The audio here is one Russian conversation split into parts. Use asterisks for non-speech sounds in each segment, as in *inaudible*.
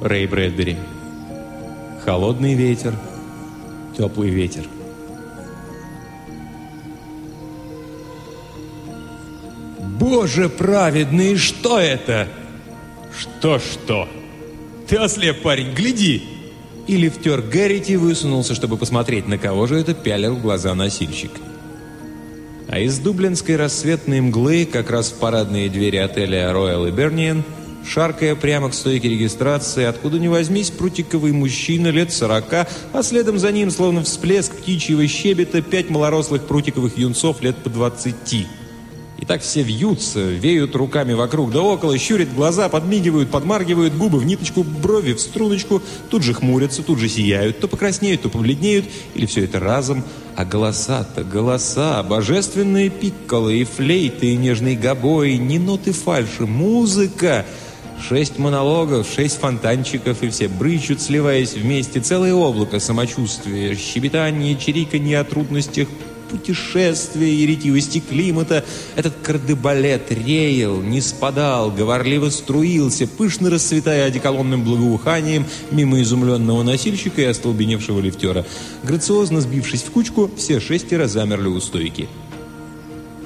Рэй Брэдбери. Холодный ветер, теплый ветер. «Боже праведный, что это?» «Что-что?» «Ты ослеп, парень, гляди!» И лифтер Гэррити высунулся, чтобы посмотреть, на кого же это пялил глаза носильщик. А из дублинской рассветной мглы, как раз в парадные двери отеля Royal Hibernian, шаркая прямо к стойке регистрации, откуда ни возьмись, прутиковый мужчина лет сорока, а следом за ним, словно всплеск птичьего щебета, пять малорослых прутиковых юнцов лет по двадцати. И так все вьются, веют руками вокруг да около, щурят глаза, подмигивают, подмаргивают губы в ниточку, брови в струночку, тут же хмурятся, тут же сияют, то покраснеют, то побледнеют, или все это разом. А голоса-то, голоса, божественные пикколы и флейты, и нежный гобой, не ноты фальши, музыка — Шесть монологов, шесть фонтанчиков, и все брычут, сливаясь вместе. Целое облако самочувствия, щебетание, чириканье о трудностях путешествия и ретивости климата. Этот кардебалет реял, не спадал, говорливо струился, пышно расцветая одеколонным благоуханием мимо изумленного носильщика и остолбеневшего лифтера. Грациозно сбившись в кучку, все шестеро замерли у стойки.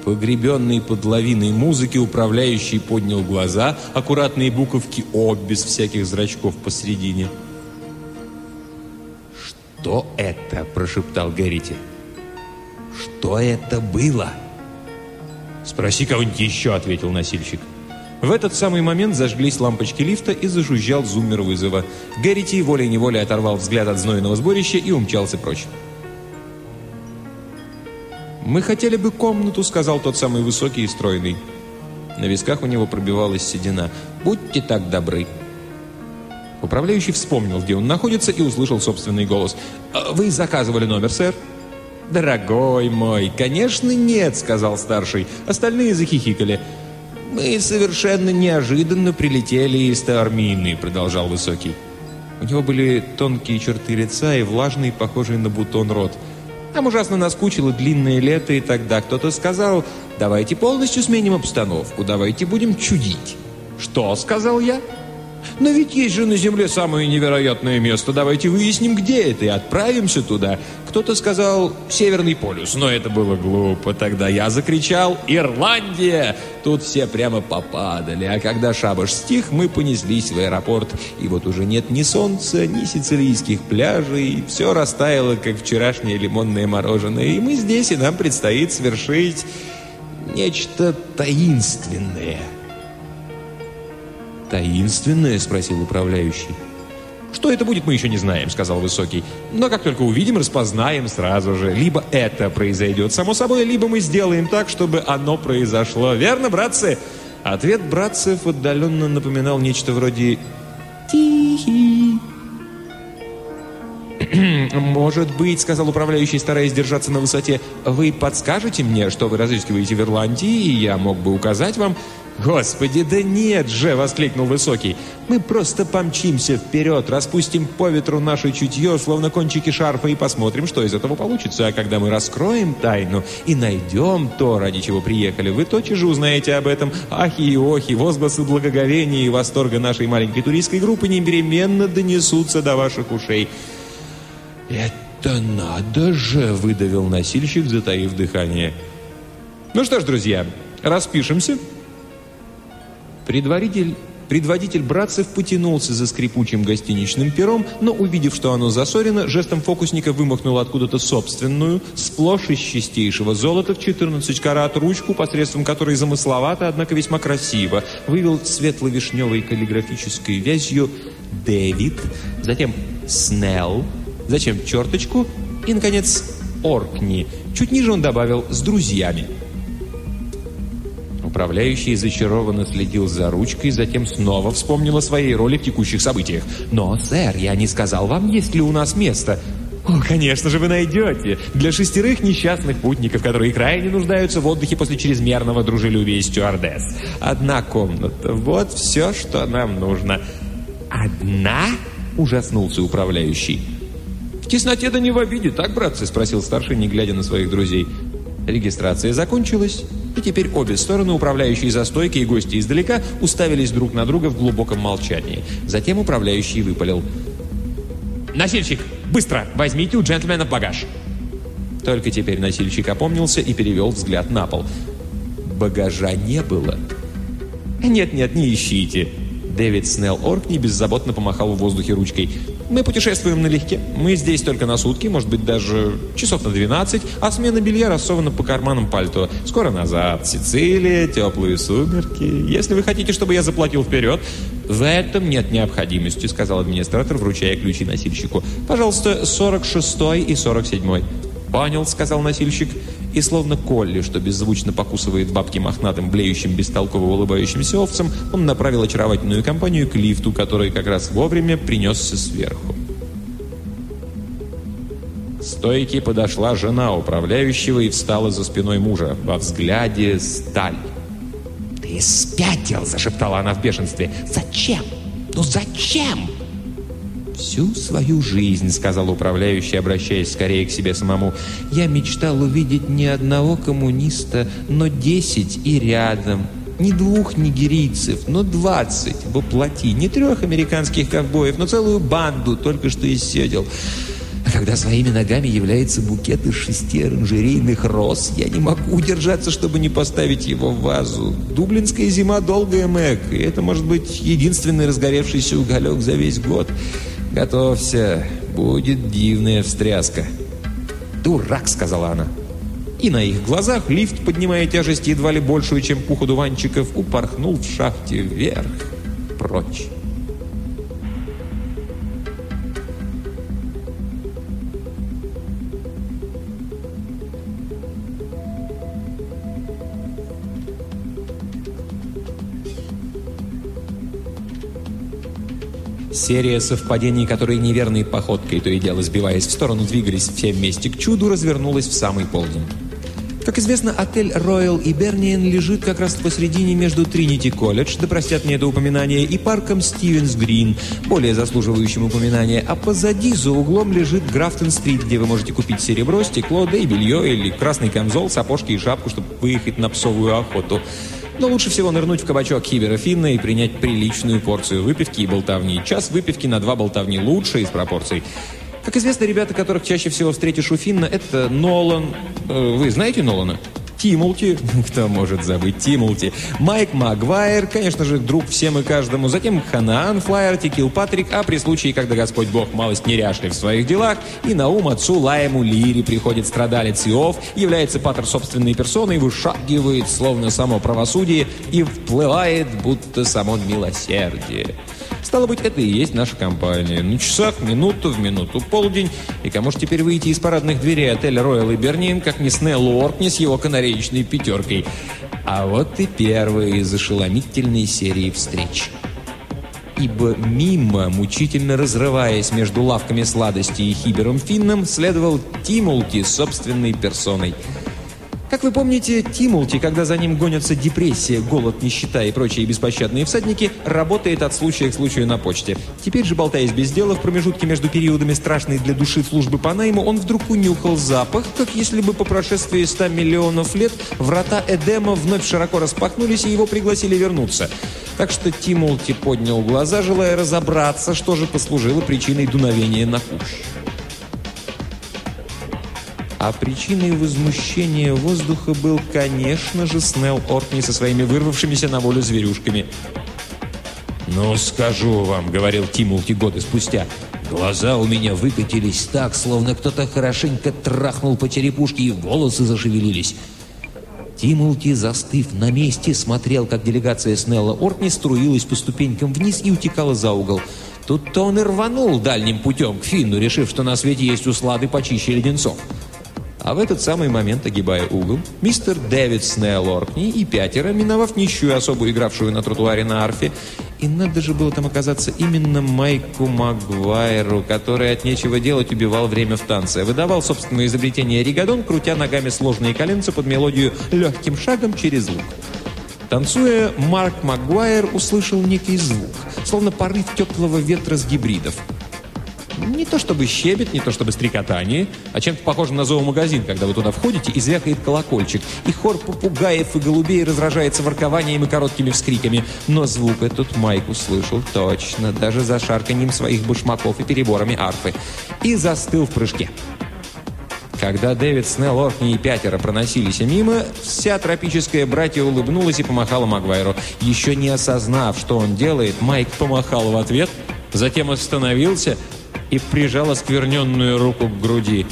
Погребенный под лавиной музыки, управляющий поднял глаза, аккуратные буковки «О» без всяких зрачков посредине. «Что это?» – прошептал Гэрити. «Что это было?» «Спроси кого-нибудь еще», – ответил носильщик. В этот самый момент зажглись лампочки лифта и зажужжал зуммер вызова. Гэрити волей-неволей оторвал взгляд от знойного сборища и умчался прочь. «Мы хотели бы комнату», — сказал тот самый высокий и стройный. На висках у него пробивалась седина. «Будьте так добры». Управляющий вспомнил, где он находится, и услышал собственный голос. «А «Вы заказывали номер, сэр?» «Дорогой мой, конечно нет», — сказал старший. Остальные захихикали. «Мы совершенно неожиданно прилетели из Таормины», — продолжал высокий. У него были тонкие черты лица и влажный, похожий на бутон рот — нам ужасно наскучило длинное лето, и тогда кто-то сказал, давайте полностью сменим обстановку, давайте будем чудить. Что, сказал я? Но ведь есть же на Земле самое невероятное место. Давайте выясним, где это, и отправимся туда. Кто-то сказал «Северный полюс», но это было глупо. Тогда я закричал «Ирландия!». Тут все прямо попадали. А когда шабаш стих, мы понеслись в аэропорт. И вот уже нет ни солнца, ни сицилийских пляжей. Все растаяло, как вчерашнее лимонное мороженое. И мы здесь, и нам предстоит совершить нечто таинственное. «Таинственное?» – спросил управляющий. «Что это будет, мы еще не знаем», – сказал Высокий. «Но как только увидим, распознаем сразу же. Либо это произойдет само собой, либо мы сделаем так, чтобы оно произошло. Верно, братцы?» Ответ братцев отдаленно напоминал нечто вроде «Тихий». *clears throat* «Может быть, — сказал управляющий, стараясь держаться на высоте, — вы подскажете мне, что вы разыскиваете в Ирландии, и я мог бы указать вам...» «Господи, да нет же!» — воскликнул Высокий. «Мы просто помчимся вперед, распустим по ветру наше чутье, словно кончики шарфа, и посмотрим, что из этого получится. А когда мы раскроем тайну и найдем то, ради чего приехали, вы тотчас же узнаете об этом. Ахи и охи, возгласы благоговения и восторга нашей маленькой туристской группы непременно донесутся до ваших ушей». «Это надо же!» — выдавил носильщик, затаив дыхание. «Ну что ж, друзья, распишемся». Предваритель, предводитель братцев потянулся за скрипучим гостиничным пером, но, увидев, что оно засорено, жестом фокусника вымахнул откуда-то собственную, сплошь из чистейшего золота в 14 карат ручку, посредством которой замысловато, однако весьма красиво, вывел светло-вишневой каллиграфической вязью «Дэвид», затем «Снелл», затем черточку и, наконец, «Оркни». Чуть ниже он добавил «с друзьями». Управляющий зачарованно следил за ручкой, затем снова вспомнил о своей роли в текущих событиях. «Но, сэр, я не сказал вам, есть ли у нас место». «О, конечно же, вы найдете! Для шестерых несчастных путников, которые крайне нуждаются в отдыхе после чрезмерного дружелюбия стюардесс. Одна комната. Вот все, что нам нужно». «Одна?» – ужаснулся управляющий. «В тесноте да не в обиде, так, братцы?» – спросил старший, не глядя на своих друзей. Регистрация закончилась, И теперь обе стороны, управляющие за стойкой и гости издалека, уставились друг на друга в глубоком молчании. Затем управляющий выпалил. «Носильщик, быстро! Возьмите у джентльмена багаж!» Только теперь носильщик опомнился и перевел взгляд на пол. Багажа не было. «Нет-нет, не ищите!» Дэвид Снелл Оркни беззаботно помахал в воздухе ручкой. «Мы путешествуем налегке. Мы здесь только на сутки, может быть, даже часов на 12, а смена белья рассована по карманам пальто. Скоро назад. Сицилия, теплые сумерки. Если вы хотите, чтобы я заплатил вперед...» «В этом нет необходимости», — сказал администратор, вручая ключи носильщику. «Пожалуйста, 46 и 47 «Понял», — сказал носильщик и словно Колли, что беззвучно покусывает бабки мохнатым, блеющим, бестолково улыбающимся овцем, он направил очаровательную компанию к лифту, который как раз вовремя принесся сверху. Стойки подошла жена управляющего и встала за спиной мужа. Во взгляде сталь. «Ты спятил!» – зашептала она в бешенстве. «Зачем? Ну зачем?» «Всю свою жизнь», — сказал управляющий, обращаясь скорее к себе самому, «я мечтал увидеть не одного коммуниста, но десять и рядом. Не двух нигерийцев, но двадцать воплоти. Не трех американских ковбоев, но целую банду только что исседел. А когда своими ногами является букет из шести оранжерейных роз, я не могу удержаться, чтобы не поставить его в вазу. Дублинская зима долгая, Мэг, и это может быть единственный разгоревшийся уголек за весь год». «Готовься, будет дивная встряска». «Дурак», — сказала она. И на их глазах лифт, поднимая тяжесть едва ли большую, чем пух у дуванчиков, упорхнул в шахте вверх, прочь. Серия совпадений, которые неверной походкой, то и дело сбиваясь в сторону, двигались все вместе к чуду, развернулась в самый полдень. Как известно, отель Royal Иберниен лежит как раз посредине между Тринити Колледж, да простят мне это упоминание, и парком Стивенс Грин, более заслуживающим упоминания, а позади за углом лежит Графтон-стрит, где вы можете купить серебро, стекло, да и белье, или красный камзол, сапожки и шапку, чтобы выехать на псовую охоту. Но лучше всего нырнуть в кабачок Хибера Финна и принять приличную порцию выпивки и болтовни. Час выпивки на два болтовни лучше из пропорций. Как известно, ребята, которых чаще всего встретишь у Финна, это Нолан. Э, вы знаете Нолана? Тимулти, *laughs* кто может забыть Тимулти, Майк Магуайр, конечно же, друг всем и каждому, затем Ханаан Флайерти, Килпатрик, а при случае, когда Господь Бог малость неряшлив в своих делах, и на ум отцу Лаему Лири приходит страдалец Иов, является патер собственной персоной, вышагивает, словно само правосудие, и вплывает, будто само милосердие. Стало быть, это и есть наша компания. На часах, минуту в минуту, полдень. И кому же теперь выйти из парадных дверей отеля Royal Ибернин, как не Снелл Уортни с его канареечной пятеркой? А вот и первая из ошеломительной серии встреч. Ибо мимо, мучительно разрываясь между лавками сладостей и хибером Финном, следовал Тимулти собственной персоной – как вы помните, Тимулти, когда за ним гонятся депрессия, голод, нищета и прочие беспощадные всадники, работает от случая к случаю на почте. Теперь же, болтаясь без дела, в промежутке между периодами страшной для души службы по найму, он вдруг унюхал запах, как если бы по прошествии 100 миллионов лет врата Эдема вновь широко распахнулись и его пригласили вернуться. Так что Тимулти поднял глаза, желая разобраться, что же послужило причиной дуновения на куш. А причиной возмущения воздуха был, конечно же, Снелл Ортни со своими вырвавшимися на волю зверюшками. «Ну, скажу вам», — говорил Тимулти годы спустя, «глаза у меня выкатились так, словно кто-то хорошенько трахнул по черепушке, и волосы зашевелились». Тимулти, застыв на месте, смотрел, как делегация Снелла Ортни струилась по ступенькам вниз и утекала за угол. Тут-то он и рванул дальним путем к Финну, решив, что на свете есть услады почище леденцов. А в этот самый момент, огибая угол, мистер Дэвид Снелл Оркни и пятеро, миновав нищую особу, игравшую на тротуаре на арфе, и надо же было там оказаться именно Майку Магуайру, который от нечего делать убивал время в танце. Выдавал собственное изобретение ригадон, крутя ногами сложные коленца под мелодию «Легким шагом через лук». Танцуя, Марк Магуайр услышал некий звук, словно порыв теплого ветра с гибридов – Не то чтобы щебет, не то чтобы стрекотание, а чем-то похоже на зоомагазин, когда вы туда входите и звякает колокольчик, и хор попугаев и голубей разражается воркованием и короткими вскриками. Но звук этот Майк услышал точно, даже за шарканьем своих башмаков и переборами арфы, и застыл в прыжке. Когда Дэвид, Снелл, Оркни и пятеро проносились мимо, вся тропическая братья улыбнулась и помахала Магуайру. Еще не осознав, что он делает, Майк помахал в ответ, затем остановился и прижал оскверненную руку к груди.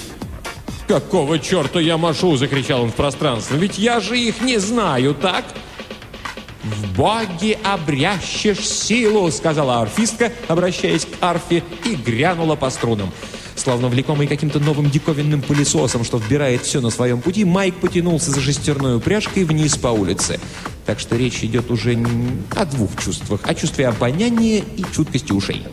«Какого черта я машу?» – закричал он в пространство. «Ведь я же их не знаю, так?» «В боге обрящешь силу!» – сказала арфистка, обращаясь к арфе, и грянула по струнам. Словно влекомый каким-то новым диковинным пылесосом, что вбирает все на своем пути, Майк потянулся за шестерной упряжкой вниз по улице. Так что речь идет уже о двух чувствах. О чувстве обоняния и чуткости ушей.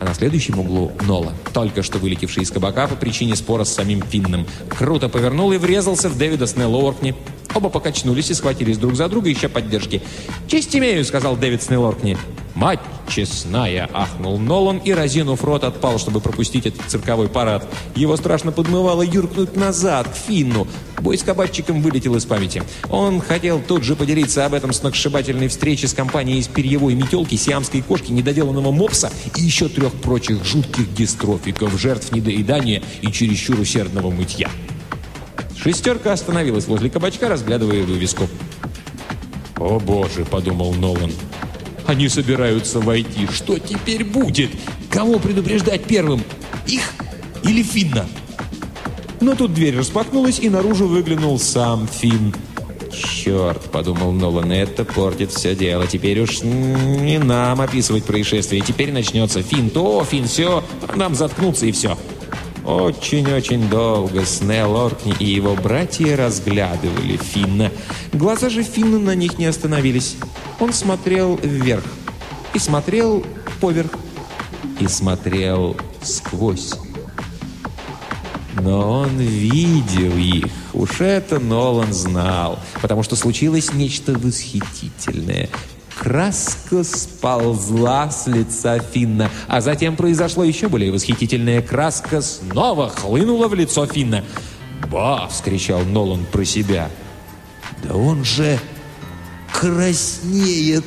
А на следующем углу Нола, только что вылетевший из кабака по причине спора с самим Финном, круто повернул и врезался в Дэвида Снеллоркни. Оба покачнулись и схватились друг за друга, ища поддержки. «Честь имею», — сказал Дэвид Снеллоркни. «Мать честная!» – ахнул Нолан и, разинув рот, отпал, чтобы пропустить этот цирковой парад. Его страшно подмывало юркнуть назад, к Финну. Бой с кабачиком вылетел из памяти. Он хотел тут же поделиться об этом сногсшибательной встрече с компанией из перьевой метелки, сиамской кошки, недоделанного мопса и еще трех прочих жутких дистрофиков, жертв недоедания и чересчур усердного мытья. Шестерка остановилась возле кабачка, разглядывая вывеску. «О боже!» – подумал Нолан. Они собираются войти. Что теперь будет? Кого предупреждать первым? Их или Финна? Но тут дверь распахнулась, и наружу выглянул сам Финн. «Черт!» – подумал Нолан, – «это портит все дело. Теперь уж не нам описывать происшествие. Теперь начнется Финн то, Финн все, нам заткнуться и все». Очень-очень долго Снелл Оркни и его братья разглядывали Финна. Глаза же Финна на них не остановились. Он смотрел вверх, и смотрел поверх, и смотрел сквозь. Но он видел их. Уж это Нолан знал, потому что случилось нечто восхитительное. Краска сползла с лица Финна, а затем произошло еще более восхитительное. Краска снова хлынула в лицо Финна. «Ба!» — вскричал Нолан про себя. «Да он же краснеет!»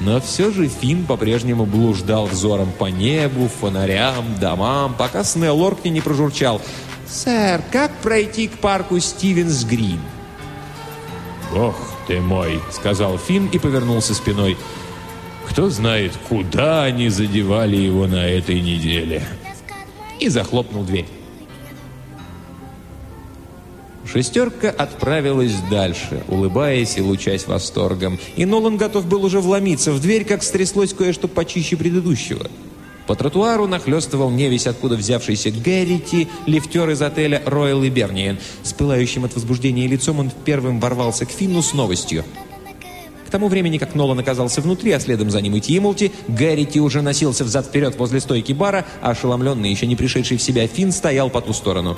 Но все же Финн по-прежнему блуждал взором по небу, фонарям, домам, пока Снелл Оркни не прожурчал. «Сэр, как пройти к парку Стивенс Грин?» «Ох ты мой!» — сказал Финн и повернулся спиной. «Кто знает, куда они задевали его на этой неделе?» И захлопнул дверь. Шестерка отправилась дальше, улыбаясь и лучась восторгом. И Нолан готов был уже вломиться в дверь, как стряслось кое-что почище предыдущего. По тротуару нахлестывал невесть, откуда взявшийся Гэррити, лифтер из отеля «Роyal Иберниен». С пылающим от возбуждения лицом он первым ворвался к Финну с новостью. К тому времени, как Нолан оказался внутри, а следом за ним и Тимолти, Гэррити уже носился взад-вперед возле стойки бара, а ошеломленный, еще не пришедший в себя Финн стоял по ту сторону.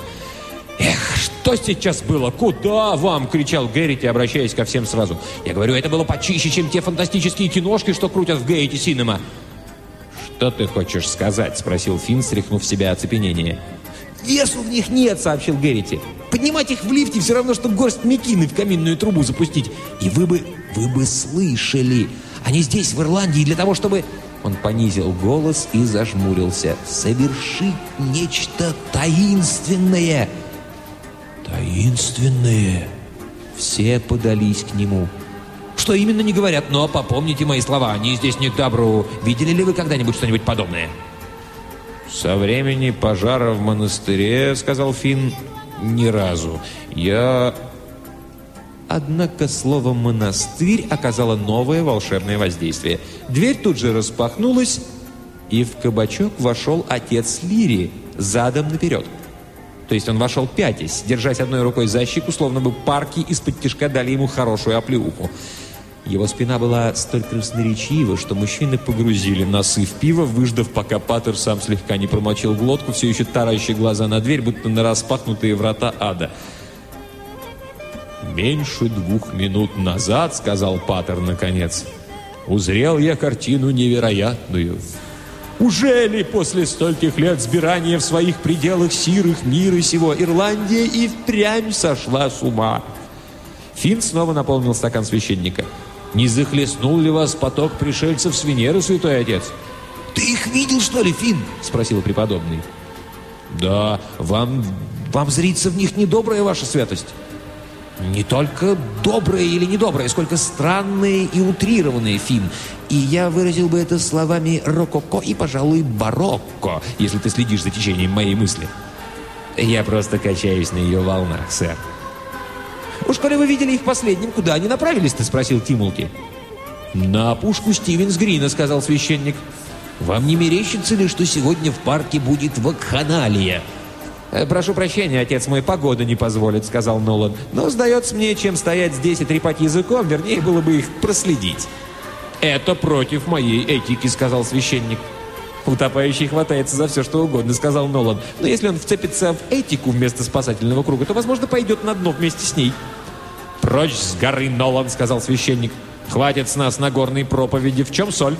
«Эх, что сейчас было? Куда вам?» – кричал Гэррити, обращаясь ко всем сразу. «Я говорю, это было почище, чем те фантастические киношки, что крутят в Гейте Синема». «Что ты хочешь сказать?» – спросил Финн, стряхнув себя оцепенение. «Весу в них нет», – сообщил Гэррити. «Поднимать их в лифте все равно, что горсть мекины в каминную трубу запустить. И вы бы, вы бы слышали. Они здесь, в Ирландии, для того, чтобы...» Он понизил голос и зажмурился. «Совершить нечто таинственное!» «Таинственные!» Все подались к нему. «Что именно не говорят, но попомните мои слова, они здесь не к добру. Видели ли вы когда-нибудь что-нибудь подобное?» «Со времени пожара в монастыре, — сказал Финн, — ни разу. Я...» Однако слово «монастырь» оказало новое волшебное воздействие. Дверь тут же распахнулась, и в кабачок вошел отец Лири, задом наперед. То есть он вошел пятясь, держась одной рукой за щеку, словно бы парки из-под тишка дали ему хорошую оплеуху. Его спина была столь красноречива, что мужчины погрузили носы в пиво, выждав, пока Паттер сам слегка не промочил глотку, все еще таращие глаза на дверь, будто на распахнутые врата ада. «Меньше двух минут назад, — сказал Паттер наконец, — узрел я картину невероятную. Уже ли после стольких лет сбирания в своих пределах сирых мира сего Ирландия и впрямь сошла с ума? Финн снова наполнил стакан священника. «Не захлестнул ли вас поток пришельцев с Венеры, святой отец?» «Ты их видел, что ли, Финн?» – спросил преподобный. «Да, вам, вам зрится в них недобрая ваша святость». Не только добрые или недобрые, сколько странные и утрированные, Финн. И я выразил бы это словами рококо и, пожалуй, барокко, если ты следишь за течением моей мысли. Я просто качаюсь на ее волнах, сэр. «Уж коли вы видели их последним, куда они направились-то?» — спросил Тимулки. «На опушку Стивенс-Грина», — сказал священник. «Вам не мерещится ли, что сегодня в парке будет вакханалия?» «Э, «Прошу прощения, отец мой, погода не позволит», — сказал Нолан. «Но сдается мне, чем стоять здесь и трепать языком, вернее, было бы их проследить». «Это против моей этики», — сказал священник. «Утопающий хватается за все, что угодно», — сказал Нолан. «Но если он вцепится в этику вместо спасательного круга, то, возможно, пойдет на дно вместе с ней». «Прочь с горы, Нолан», — сказал священник. «Хватит с нас Нагорной проповеди. В чем соль?»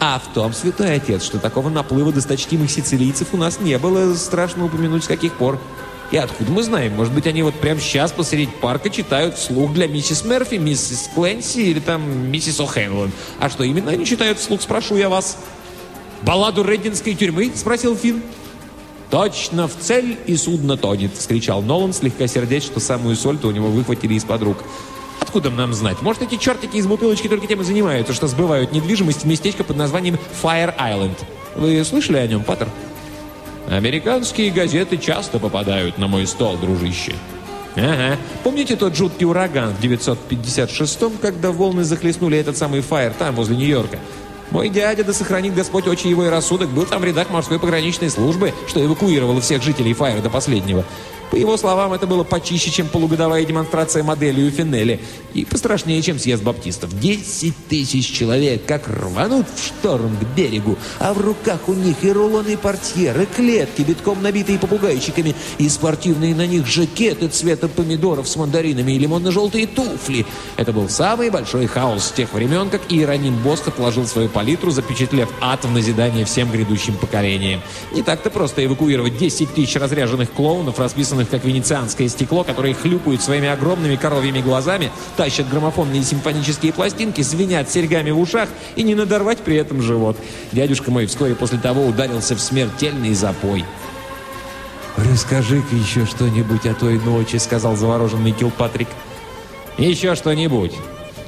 А в том, святой отец, что такого наплыва досточтимых сицилийцев у нас не было, страшно упомянуть с каких пор. И откуда мы знаем? Может быть, они вот прямо сейчас посреди парка читают вслух для миссис Мерфи, миссис Кленси или там миссис О'Хэнлон. А что именно они читают вслух, спрошу я вас. «Балладу Реддинской тюрьмы?» – спросил Финн. «Точно в цель и судно тонет!» – вскричал Нолан, слегка сердясь, что самую соль-то у него выхватили из-под рук. Откуда нам знать? Может, эти чертики из бутылочки только тем и занимаются, что сбывают недвижимость в местечко под названием Fire Island. Вы слышали о нем, Паттер? Американские газеты часто попадают на мой стол, дружище. Ага. Помните тот жуткий ураган в 956-м, когда волны захлестнули этот самый Фаер там, возле Нью-Йорка? Мой дядя, да сохранит Господь очи его и рассудок, был там в рядах морской пограничной службы, что эвакуировало всех жителей Фаера до последнего. По его словам, это было почище, чем полугодовая демонстрация модели у Финелли. И пострашнее, чем съезд баптистов. Десять тысяч человек как рванут в шторм к берегу, а в руках у них и рулоны портьеры, клетки, битком набитые попугайчиками, и спортивные на них жакеты цвета помидоров с мандаринами и лимонно-желтые туфли. Это был самый большой хаос с тех времен, как Иероним Босх отложил свою палитру, запечатлев ад в назидание всем грядущим поколениям. Не так-то просто эвакуировать 10 тысяч разряженных клоунов, расписанных черных, как венецианское стекло, которые хлюпают своими огромными коровьими глазами, тащат граммофонные симфонические пластинки, звенят серьгами в ушах и не надорвать при этом живот. Дядюшка мой вскоре после того ударился в смертельный запой. «Расскажи-ка еще что-нибудь о той ночи», — сказал завороженный Килпатрик. «Еще что-нибудь.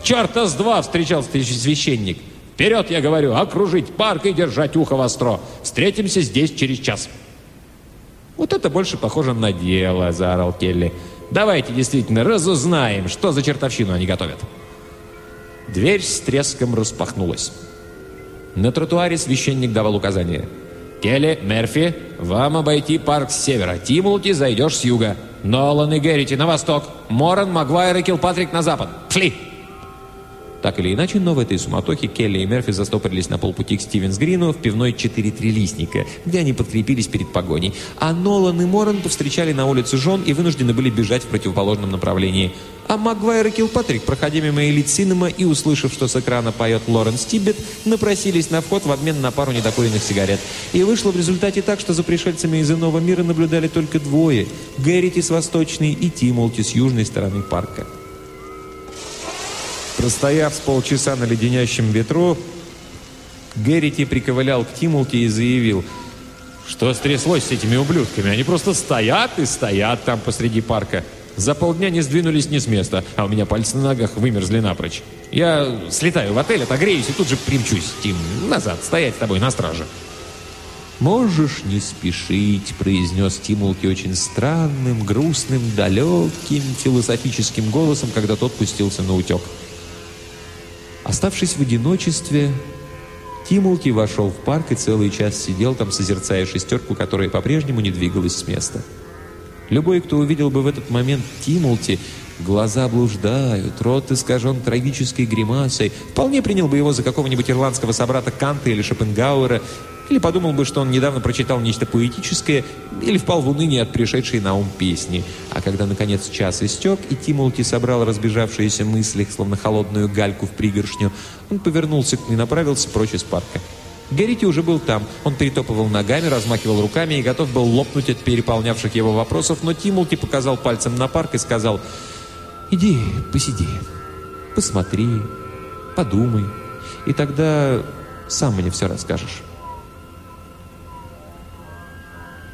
Черта с два!» — встречался священник. «Вперед, я говорю, окружить парк и держать ухо востро. Встретимся здесь через час». «Вот это больше похоже на дело», — заорал Келли. «Давайте действительно разузнаем, что за чертовщину они готовят». Дверь с треском распахнулась. На тротуаре священник давал указания. «Келли, Мерфи, вам обойти парк с севера. Тимулти, зайдешь с юга. Нолан и Геррити на восток. Моран, Магуайр и Килпатрик на запад. Пшли!» Так или иначе, но в этой суматохе Келли и Мерфи застопорились на полпути к Стивенс-Грину в пивной «Четыре трилистника», где они подкрепились перед погоней. А Нолан и Моран повстречали на улице жен и вынуждены были бежать в противоположном направлении. А Магуайр и Килпатрик, проходя мимо элит Синема и услышав, что с экрана поет Лоренс Тибет, напросились на вход в обмен на пару недокуренных сигарет. И вышло в результате так, что за пришельцами из иного мира наблюдали только двое – Гэррити с восточной и Тимолти с южной стороны парка. Простояв с полчаса на леденящем ветру, Геррити приковылял к Тимулке и заявил, что стряслось с этими ублюдками. Они просто стоят и стоят там посреди парка. За полдня не сдвинулись ни с места, а у меня пальцы на ногах вымерзли напрочь. Я слетаю в отель, отогреюсь и тут же примчусь, Тим, назад, стоять с тобой на страже. «Можешь не спешить», — произнес Тимулки очень странным, грустным, далеким, философическим голосом, когда тот пустился на утек. Оставшись в одиночестве, Тимулки вошел в парк и целый час сидел там, созерцая шестерку, которая по-прежнему не двигалась с места. Любой, кто увидел бы в этот момент Тимулти, глаза блуждают, рот искажен трагической гримасой, вполне принял бы его за какого-нибудь ирландского собрата Канта или Шопенгауэра, или подумал бы, что он недавно прочитал нечто поэтическое, или впал в уныние от пришедшей на ум песни. А когда, наконец, час истек, и Тимолти собрал разбежавшиеся мысли, словно холодную гальку в пригоршню, он повернулся и направился прочь из парка. Геррити уже был там. Он перетопывал ногами, размахивал руками и готов был лопнуть от переполнявших его вопросов, но Тимулти показал пальцем на парк и сказал «Иди, посиди, посмотри, подумай, и тогда сам мне все расскажешь».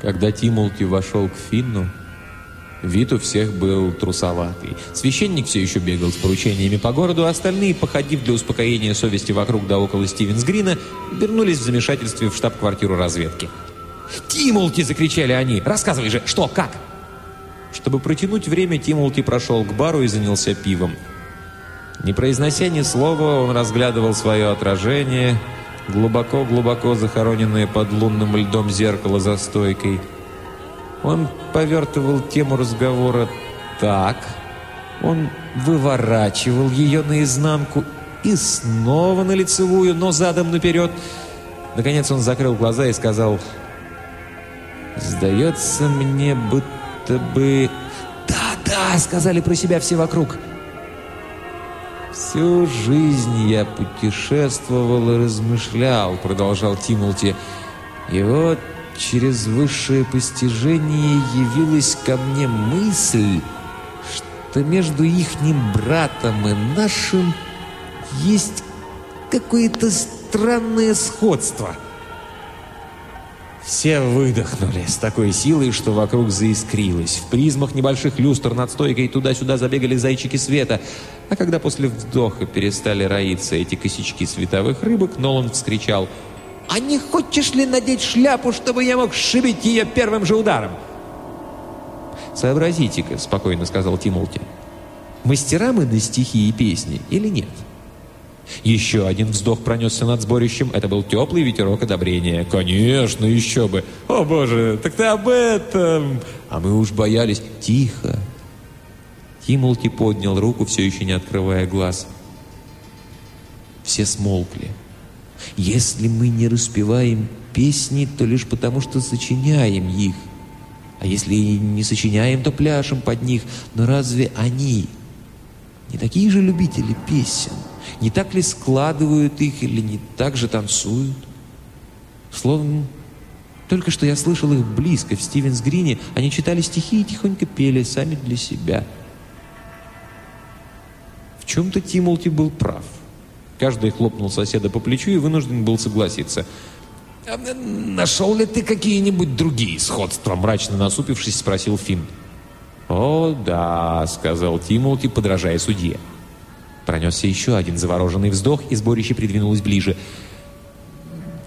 Когда Тимулти вошел к Финну, Вид у всех был трусоватый. Священник все еще бегал с поручениями по городу, а остальные, походив для успокоения совести вокруг да около Стивенс-Грина, вернулись в замешательстве в штаб-квартиру разведки. «Тимулти!» — закричали они. «Рассказывай же, что, как?» Чтобы протянуть время, Тимулти прошел к бару и занялся пивом. Не произнося ни слова, он разглядывал свое отражение, глубоко-глубоко захороненное под лунным льдом зеркало за стойкой — он повертывал тему разговора так, он выворачивал ее наизнанку и снова на лицевую, но задом наперед. Наконец он закрыл глаза и сказал, «Сдается мне, будто бы...» «Да-да!» — сказали про себя все вокруг. «Всю жизнь я путешествовал и размышлял», — продолжал Тимулти. «И вот через высшее постижение явилась ко мне мысль, что между ихним братом и нашим есть какое-то странное сходство. Все выдохнули с такой силой, что вокруг заискрилось. В призмах небольших люстр над стойкой туда-сюда забегали зайчики света. А когда после вдоха перестали роиться эти косячки световых рыбок, Нолан вскричал — «А не хочешь ли надеть шляпу, чтобы я мог сшибить ее первым же ударом?» «Сообразите-ка», — спокойно сказал Тимолти. «Мастера мы на стихи и песни или нет?» Еще один вздох пронесся над сборищем. Это был теплый ветерок одобрения. «Конечно, еще бы! О, боже, так ты об этом!» А мы уж боялись. «Тихо!» Тимолти поднял руку, все еще не открывая глаз. Все смолкли. Если мы не распеваем песни, то лишь потому, что сочиняем их. А если не сочиняем, то пляшем под них. Но разве они не такие же любители песен? Не так ли складывают их или не так же танцуют? Словом, только что я слышал их близко, в Стивенс-Грине. Они читали стихи и тихонько пели сами для себя. В чем-то Тимолти был прав. Каждый хлопнул соседа по плечу и вынужден был согласиться. «А, «Нашел ли ты какие-нибудь другие сходства?» Мрачно насупившись, спросил Финн. «О, да», — сказал Тимолти, подражая судье. Пронесся еще один завороженный вздох, и сборище придвинулось ближе.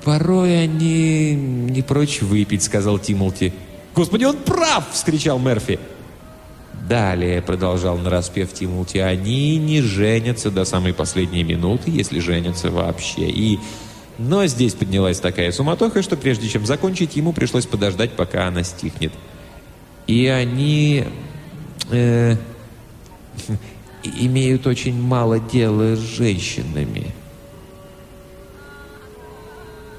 «Порой они не прочь выпить», — сказал Тимолти. «Господи, он прав!» — вскричал Мерфи. Далее, продолжал нараспев Тимути, они не женятся до самой последней минуты, если женятся вообще. И... Но здесь поднялась такая суматоха, что прежде чем закончить, ему пришлось подождать, пока она стихнет. И они... Э, *laughs* имеют очень мало дела с женщинами.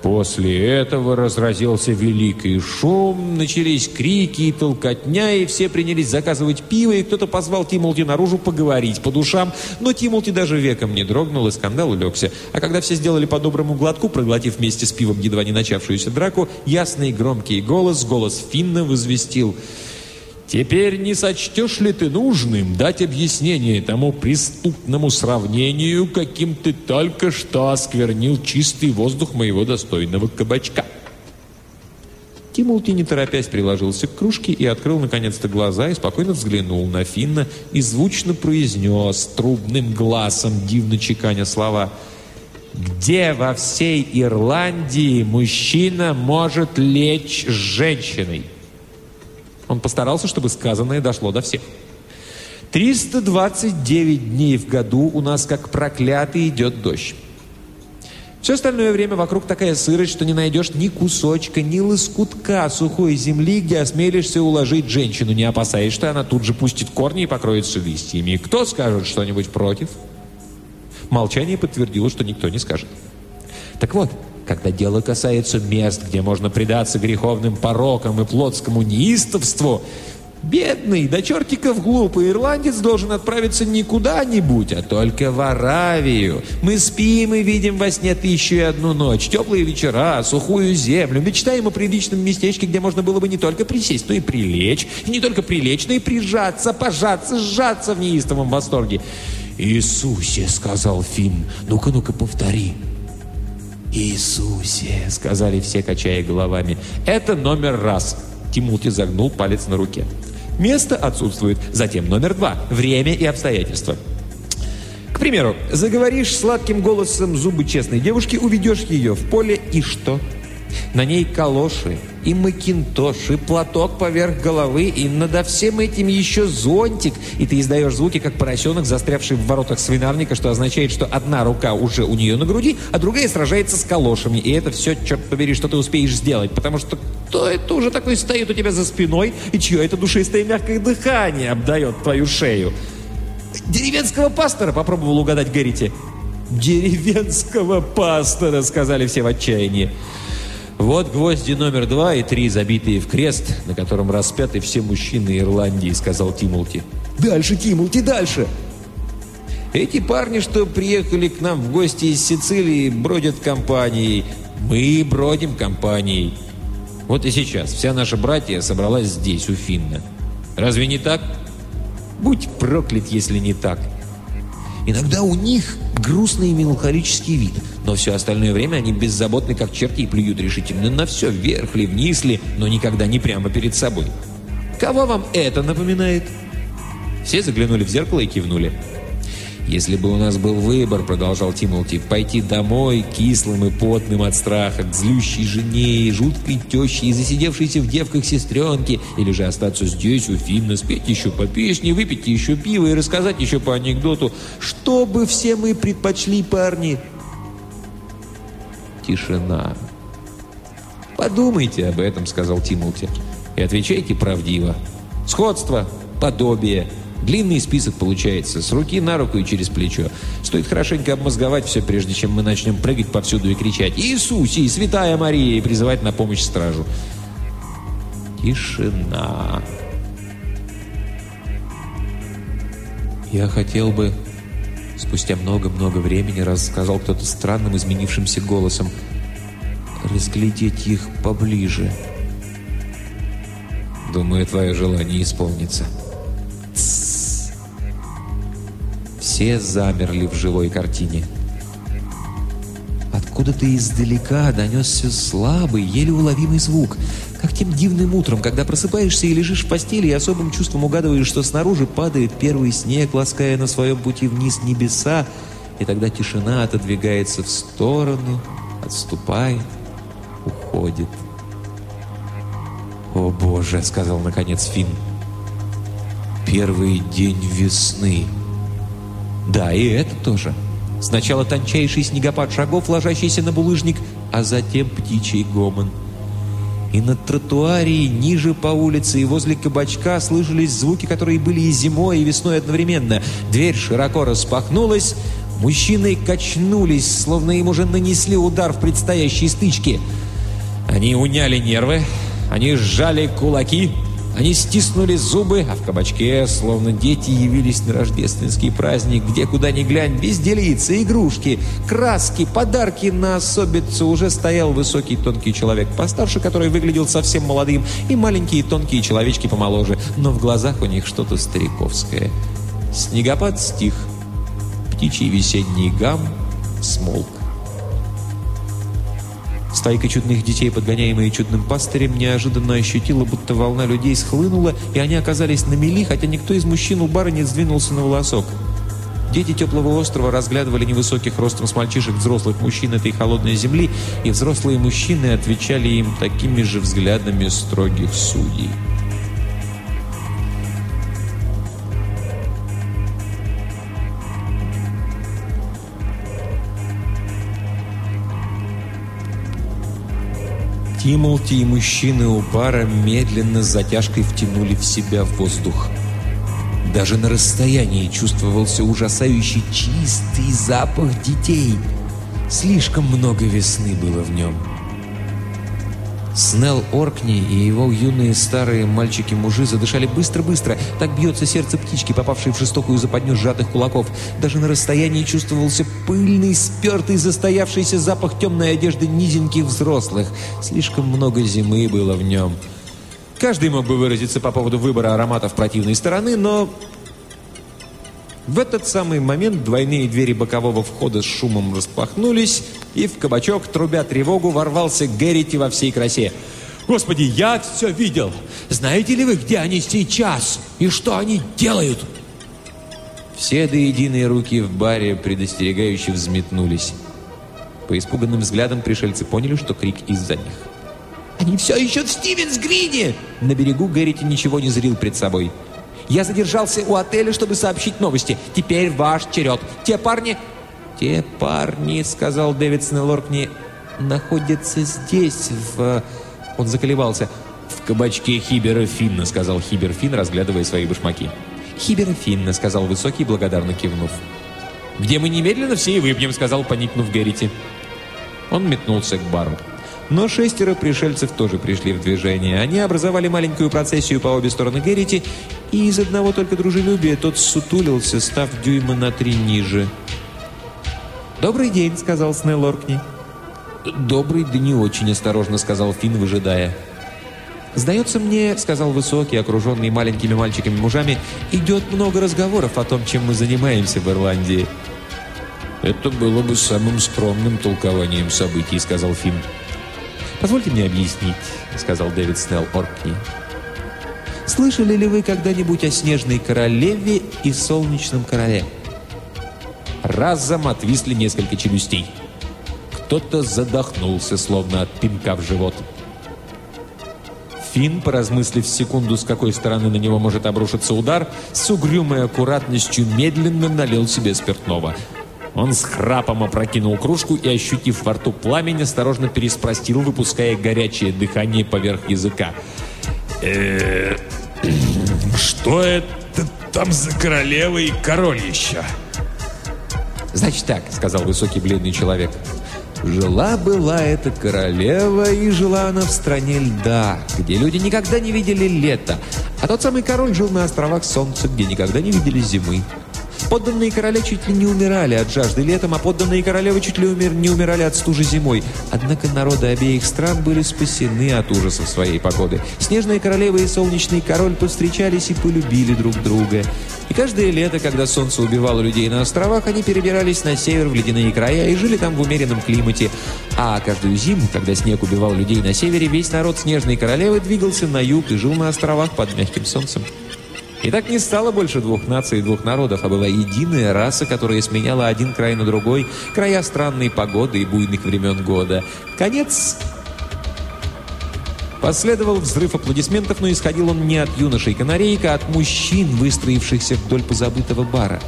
После этого разразился великий шум, начались крики и толкотня, и все принялись заказывать пиво, и кто-то позвал Тимолти наружу поговорить по душам, но Тимолти даже веком не дрогнул, и скандал улегся. А когда все сделали по доброму глотку, проглотив вместе с пивом едва не начавшуюся драку, ясный громкий голос, голос Финна возвестил — Теперь не сочтешь ли ты нужным дать объяснение тому преступному сравнению, каким ты только что осквернил чистый воздух моего достойного кабачка?» Тимулти, не торопясь, приложился к кружке и открыл наконец-то глаза и спокойно взглянул на Финна и звучно произнес трубным глазом, дивно чеканя слова «Где во всей Ирландии мужчина может лечь с женщиной?» Он постарался, чтобы сказанное дошло до всех. 329 дней в году у нас, как проклятый, идет дождь. Все остальное время вокруг такая сырость, что не найдешь ни кусочка, ни лоскутка сухой земли, где осмелишься уложить женщину, не опасаясь, что она тут же пустит корни и покроется листьями. Кто скажет что-нибудь против? Молчание подтвердило, что никто не скажет. Так вот, когда дело касается мест, где можно предаться греховным порокам и плотскому неистовству, Бедный, до чертиков глупый ирландец должен отправиться не куда-нибудь, а только в Аравию. Мы спим и видим во сне тысячу и одну ночь, теплые вечера, сухую землю. Мечтаем о приличном местечке, где можно было бы не только присесть, но и прилечь. И не только прилечь, но и прижаться, пожаться, сжаться в неистовом восторге. «Иисусе!» — сказал Финн. «Ну-ка, ну-ка, повтори». «Иисусе!» — сказали все, качая головами. «Это номер раз!» Тимути загнул палец на руке. Место отсутствует. Затем номер два. Время и обстоятельства. К примеру, заговоришь сладким голосом зубы честной девушки, уведешь ее в поле, и что? На ней калоши, и макинтош, и платок поверх головы, и надо всем этим еще зонтик, и ты издаешь звуки, как поросенок, застрявший в воротах свинарника, что означает, что одна рука уже у нее на груди, а другая сражается с калошами. И это все, черт побери, что ты успеешь сделать, потому что кто это уже такой стоит у тебя за спиной, и чье это душистое мягкое дыхание обдает твою шею? «Деревенского пастора!» — попробовал угадать Гэрити. «Деревенского пастора!» — сказали все в отчаянии. «Вот гвозди номер два и три, забитые в крест, на котором распяты все мужчины Ирландии», — сказал Тимулти. «Дальше, Тимулти, дальше!» «Эти парни, что приехали к нам в гости из Сицилии, бродят компанией. Мы бродим компанией. Вот и сейчас вся наша братья собралась здесь, у Финна. Разве не так? Будь проклят, если не так!» Иногда у них грустный и меланхолический вид, но все остальное время они беззаботны, как черти, и плюют решительно на все, вверх ли, вниз ли, но никогда не прямо перед собой. Кого вам это напоминает? Все заглянули в зеркало и кивнули. «Если бы у нас был выбор, — продолжал Тимолти, — пойти домой, кислым и потным от страха, к злющей жене и жуткой теще и засидевшейся в девках сестренке, или же остаться здесь, у Финна, спеть еще по песне, выпить еще пиво и рассказать еще по анекдоту, что бы все мы предпочли, парни?» Тишина. «Подумайте об этом, — сказал Тимолти, — и отвечайте правдиво. Сходство, подобие — Длинный список получается, с руки на руку и через плечо. Стоит хорошенько обмозговать все, прежде чем мы начнем прыгать повсюду и кричать «Иисусе! Святая Мария!» и призывать на помощь стражу. Тишина. Я хотел бы... Спустя много-много времени рассказал кто-то странным изменившимся голосом. «Разглядеть их поближе». Думаю, твое желание исполнится. Все замерли в живой картине. Откуда-то издалека донесся слабый, еле уловимый звук, как тем дивным утром, когда просыпаешься и лежишь в постели и особым чувством угадываешь, что снаружи падает первый снег, лаская на своем пути вниз небеса, и тогда тишина отодвигается в сторону, отступает, уходит. «О, Боже!» — сказал наконец Финн. «Первый день весны!» Да, и это тоже. Сначала тончайший снегопад шагов, ложащийся на булыжник, а затем птичий гомон. И на тротуаре, ниже по улице и возле кабачка слышались звуки, которые были и зимой, и весной одновременно. Дверь широко распахнулась, мужчины качнулись, словно им уже нанесли удар в предстоящей стычке. Они уняли нервы, они сжали кулаки, они стиснули зубы, а в кабачке, словно дети, явились на рождественский праздник, где куда ни глянь, безделицы, игрушки, краски, подарки на особицу. Уже стоял высокий тонкий человек постарше, который выглядел совсем молодым, и маленькие тонкие человечки помоложе, но в глазах у них что-то стариковское. Снегопад стих, птичий весенний гам смолк. Стайка чудных детей, подгоняемые чудным пастырем, неожиданно ощутила, будто волна людей схлынула, и они оказались на мели, хотя никто из мужчин у бара не сдвинулся на волосок. Дети теплого острова разглядывали невысоких ростом с мальчишек взрослых мужчин этой холодной земли, и взрослые мужчины отвечали им такими же взглядами строгих судей. Тимолти и мужчины у бара медленно с затяжкой втянули в себя воздух. Даже на расстоянии чувствовался ужасающий чистый запах детей. Слишком много весны было в нем. Снелл Оркни и его юные старые мальчики-мужи задышали быстро-быстро. Так бьется сердце птички, попавшей в жестокую западню сжатых кулаков. Даже на расстоянии чувствовался пыльный, спертый, застоявшийся запах темной одежды низеньких взрослых. Слишком много зимы было в нем. Каждый мог бы выразиться по поводу выбора ароматов противной стороны, но в этот самый момент двойные двери бокового входа с шумом распахнулись, и в кабачок, трубя тревогу, ворвался Геррити во всей красе. «Господи, я все видел! Знаете ли вы, где они сейчас? И что они делают?» Все до единой руки в баре предостерегающе взметнулись. По испуганным взглядам пришельцы поняли, что крик из-за них. «Они все еще в Стивенс-Грине!» На берегу Геррити ничего не зрил пред собой. Я задержался у отеля, чтобы сообщить новости. Теперь ваш черед. Те парни...» «Те парни», — сказал Дэвид Снеллоркни, — «находятся здесь, в...» Он заколебался. «В кабачке Хибера Финна», — сказал Хибер Финн, разглядывая свои башмаки. «Хибера Финна», — сказал Высокий, благодарно кивнув. «Где мы немедленно все и выпьем», — сказал, поникнув Геррити. Он метнулся к бару. Но шестеро пришельцев тоже пришли в движение. Они образовали маленькую процессию по обе стороны Геррити, и из одного только дружелюбия тот сутулился, став дюйма на три ниже. «Добрый день», — сказал Снелл Оркни. «Добрый, да не очень осторожно», — сказал Финн, выжидая. «Сдается мне», — сказал Высокий, окруженный маленькими мальчиками-мужами, «идет много разговоров о том, чем мы занимаемся в Ирландии». «Это было бы самым скромным толкованием событий», — сказал Финн. «Позвольте мне объяснить», — сказал Дэвид Снелл Оркни. «Слышали ли вы когда-нибудь о Снежной Королеве и Солнечном Короле?» Разом отвисли несколько челюстей. Кто-то задохнулся, словно от пинка в живот. Финн, поразмыслив секунду, с какой стороны на него может обрушиться удар, с угрюмой аккуратностью медленно налил себе спиртного — он с храпом опрокинул кружку и, ощутив во рту пламень, осторожно переспростил, выпуская горячее дыхание поверх языка. э что это там за королева и король еще?» «Значит так», — сказал высокий бледный человек. Жила-была эта королева, и жила она в стране льда, где люди никогда не видели лета, а тот самый король жил на островах Солнца, где никогда не видели зимы. Подданные короля чуть ли не умирали от жажды летом, а подданные королевы чуть ли умер, не умирали от стужи зимой. Однако народы обеих стран были спасены от ужасов своей погоды. Снежная королева и солнечный король повстречались и полюбили друг друга. И каждое лето, когда солнце убивало людей на островах, они перебирались на север в ледяные края и жили там в умеренном климате. А каждую зиму, когда снег убивал людей на севере, весь народ Снежной королевы двигался на юг и жил на островах под мягким солнцем. И так не стало больше двух наций и двух народов, а была единая раса, которая сменяла один край на другой, края странной погоды и буйных времен года. Конец Последовал взрыв аплодисментов, но исходил он не от юношей канарейка, а от мужчин, выстроившихся вдоль позабытого бара.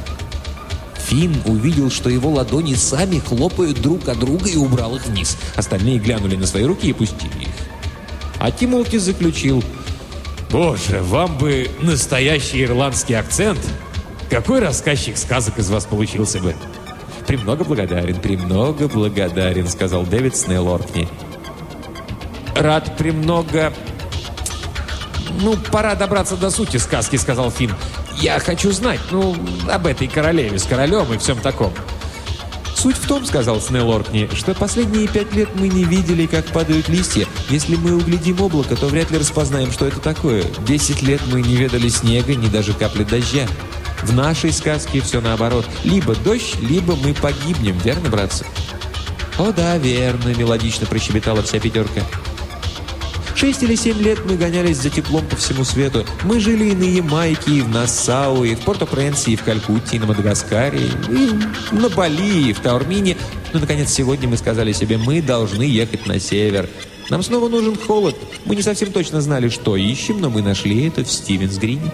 Финн увидел, что его ладони сами хлопают друг от друга и убрал их вниз. Остальные глянули на свои руки и пустили их. А Тимолки заключил – Боже, вам бы настоящий ирландский акцент. Какой рассказчик сказок из вас получился бы? «Премного благодарен, премного благодарен», — сказал Дэвид Снейлоркни. «Рад премного...» «Ну, пора добраться до сути сказки», — сказал Финн. «Я хочу знать, ну, об этой королеве с королем и всем таком». «Суть в том, — сказал Снелл Оркни, — что последние пять лет мы не видели, как падают листья. Если мы углядим облако, то вряд ли распознаем, что это такое. Десять лет мы не ведали снега, ни даже капли дождя. В нашей сказке все наоборот. Либо дождь, либо мы погибнем, верно, братцы?» «О да, верно», — мелодично прощебетала вся пятерка. Шесть или семь лет мы гонялись за теплом по всему свету. Мы жили и на Ямайке, и в Нассау, и в Порто-Пренсе, и в Калькутте, и на Мадагаскаре, и на Бали, и в Таурмине. Но, наконец, сегодня мы сказали себе, мы должны ехать на север. Нам снова нужен холод. Мы не совсем точно знали, что ищем, но мы нашли это в Стивенс-Грине.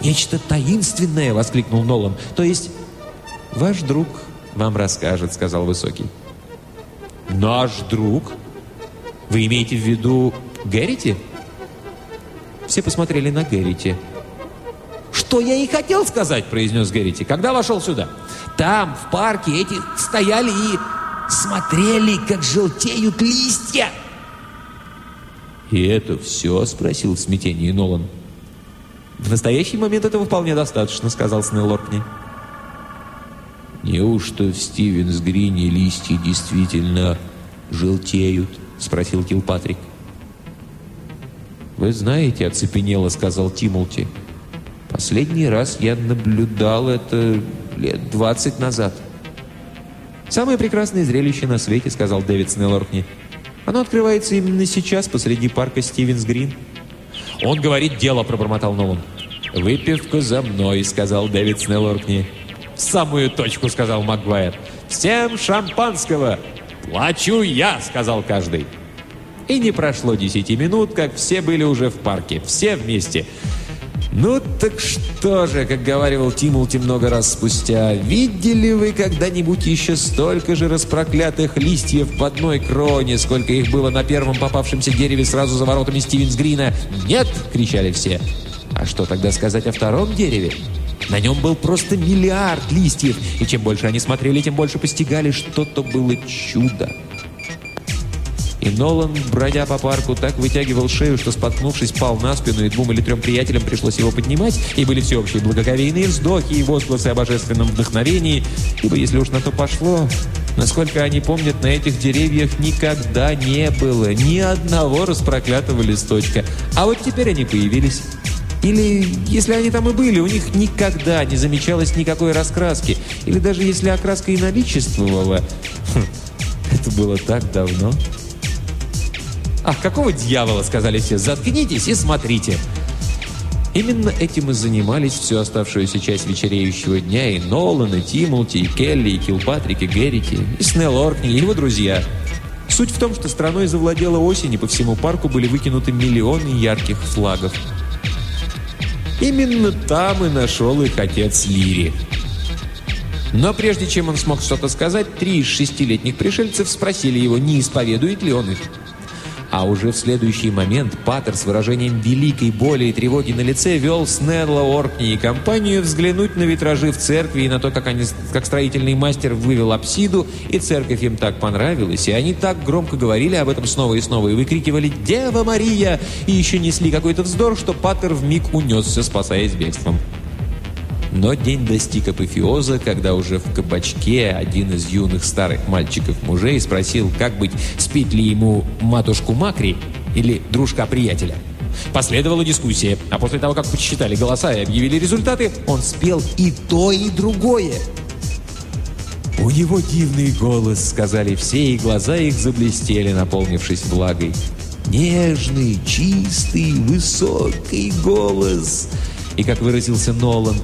«Нечто таинственное!» — воскликнул Нолан. «То есть ваш друг вам расскажет», — сказал Высокий. «Наш друг?» Вы имеете в виду Гэрити? Все посмотрели на Гэрити. «Что я и хотел сказать», — произнес Гэрити, когда вошел сюда. «Там, в парке, эти стояли и смотрели, как желтеют листья». «И это все?» – спросил в смятении Нолан. «В настоящий момент этого вполне достаточно», – сказал Снелл Оркни. «Неужто в Стивенс Грине листья действительно желтеют?» – спросил Килпатрик. «Вы знаете», – оцепенело сказал Тимолти. «Последний раз я наблюдал это лет двадцать назад». «Самое прекрасное зрелище на свете», — сказал Дэвид Снеллоркни. «Оно открывается именно сейчас посреди парка Стивенс Грин». «Он говорит дело», — пробормотал Нолан. «Выпивка за мной», — сказал Дэвид Снеллоркни. «В самую точку», — сказал Магуайр. «Всем шампанского!» «Плачу я», — сказал каждый. И не прошло десяти минут, как все были уже в парке, все вместе — «Ну так что же», как говаривал Тимулти много раз спустя, «видели вы когда-нибудь еще столько же распроклятых листьев в одной кроне, сколько их было на первом попавшемся дереве сразу за воротами Стивенсгрина?» «Нет!» — кричали все. А что тогда сказать о втором дереве? На нем был просто миллиард листьев, и чем больше они смотрели, тем больше постигали, что то было чудо. И Нолан, бродя по парку, так вытягивал шею, что, споткнувшись, пал на спину, и двум или трем приятелям пришлось его поднимать, и были всеобщие благоговейные вздохи и возгласы о божественном вдохновении, ибо, если уж на то пошло, насколько они помнят, на этих деревьях никогда не было ни одного распроклятого листочка. А вот теперь они появились. Или, если они там и были, у них никогда не замечалось никакой раскраски. Или даже если окраска и наличествовала... Хм, это было так давно... «Ах, какого дьявола!» — сказали все. «Заткнитесь и смотрите!» Именно этим и занимались всю оставшуюся часть вечереющего дня и Нолан, и Тимолти, и Келли, и Килпатрик, и Геррити, и Снелл Оркни, и его друзья. Суть в том, что страной завладела осень, и по всему парку были выкинуты миллионы ярких флагов. Именно там и нашел их отец Лири. Но прежде чем он смог что-то сказать, три из шестилетних пришельцев спросили его, не исповедует ли он их. А уже в следующий момент Паттер с выражением великой боли и тревоги на лице вел Снелла, Оркни и компанию взглянуть на витражи в церкви и на то, как, они, как строительный мастер вывел апсиду, и церковь им так понравилась, и они так громко говорили об этом снова и снова, и выкрикивали «Дева Мария!» и еще несли какой-то вздор, что Паттер вмиг унесся, спасаясь бегством. Но день достиг апофеоза, когда уже в кабачке один из юных старых мальчиков-мужей спросил, как быть, спить ли ему матушку Макри или дружка-приятеля. Последовала дискуссия, а после того, как подсчитали голоса и объявили результаты, он спел и то, и другое. «У него дивный голос», — сказали все, и глаза их заблестели, наполнившись влагой. «Нежный, чистый, высокий голос». И, как выразился Нолан,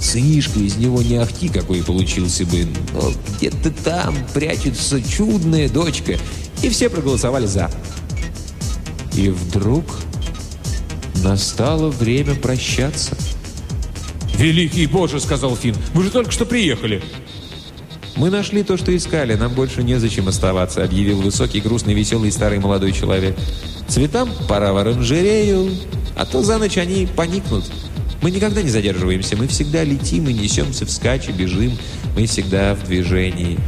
Сынишка из него не ахти какой получился бы, но где-то там прячется чудная дочка. И все проголосовали «за». И вдруг настало время прощаться. «Великий Боже!» — сказал Финн. «Вы же только что приехали!» «Мы нашли то, что искали. Нам больше незачем оставаться», — объявил высокий, грустный, веселый старый молодой человек. «Цветам пора в оранжерею, а то за ночь они поникнут». Мы никогда не задерживаемся, мы всегда летим и несемся вскачь и бежим, мы всегда в движении.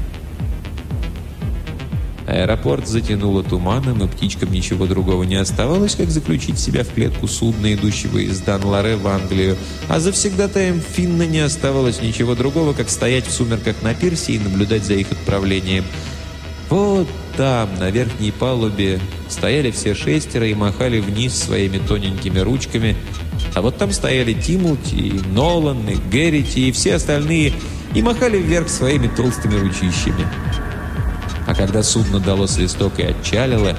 Аэропорт затянуло туманом, и птичкам ничего другого не оставалось, как заключить себя в клетку судна, идущего из Данларе в Англию. А завсегдатаем Финна не оставалось ничего другого, как стоять в сумерках на пирсе и наблюдать за их отправлением. Вот там, на верхней палубе, стояли все шестеро и махали вниз своими тоненькими ручками – а вот там стояли Тимути, и Нолан, и Геррити, и все остальные, и махали вверх своими толстыми ручищами. А когда судно дало свисток и отчалило,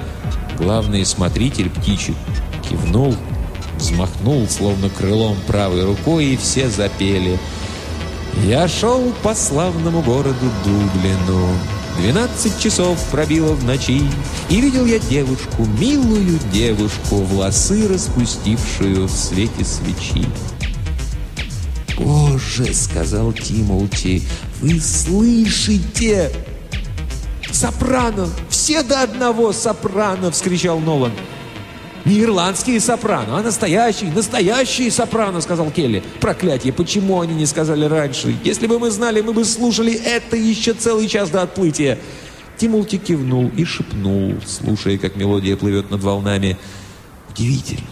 главный смотритель птичек кивнул, взмахнул, словно крылом правой рукой, и все запели. «Я шел по славному городу Дублину». Двенадцать часов пробило в ночи, И видел я девушку, милую девушку, Волосы распустившую в свете свечи. «Боже!» — сказал Тимолти. «Вы слышите?» «Сопрано! Все до одного сопрано!» — вскричал Нолан. «Не ирландские сопрано, а настоящие, настоящие сопрано», — сказал Келли. «Проклятие, почему они не сказали раньше? Если бы мы знали, мы бы слушали это еще целый час до отплытия». Тимулти кивнул и шепнул, слушая, как мелодия плывет над волнами. «Удивительно,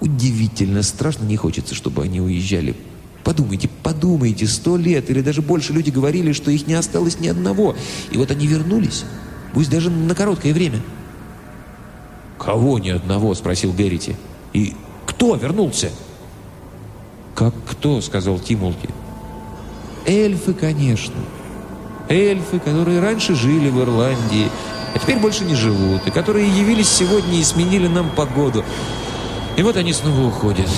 удивительно, страшно не хочется, чтобы они уезжали. Подумайте, подумайте, сто лет или даже больше люди говорили, что их не осталось ни одного. И вот они вернулись, пусть даже на короткое время». «Кого ни одного?» — спросил Геррити. «И кто вернулся?» «Как кто?» — сказал Тимулки. «Эльфы, конечно. Эльфы, которые раньше жили в Ирландии, а теперь больше не живут, и которые явились сегодня и сменили нам погоду. И вот они снова уходят.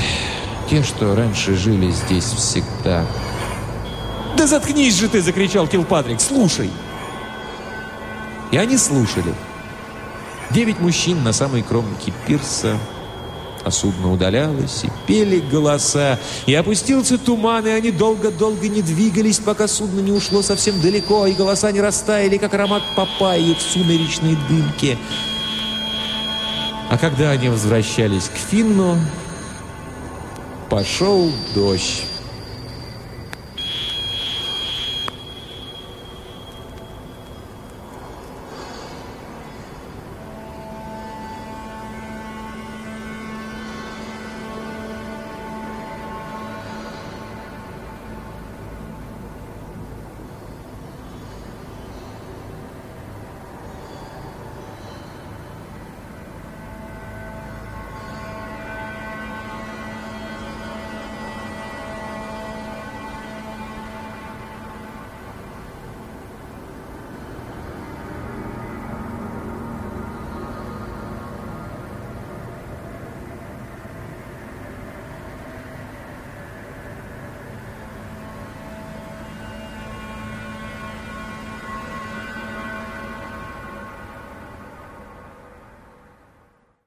Те, что раньше жили здесь всегда». «Да заткнись же ты!» — закричал Килпатрик. «Слушай!» И они слушали. Девять мужчин на самой кромке пирса, а судно удалялось, и пели голоса, и опустился туман, и они долго-долго не двигались, пока судно не ушло совсем далеко, и голоса не растаяли, как аромат папайи в сумеречной дымке. А когда они возвращались к Финну, пошел дождь.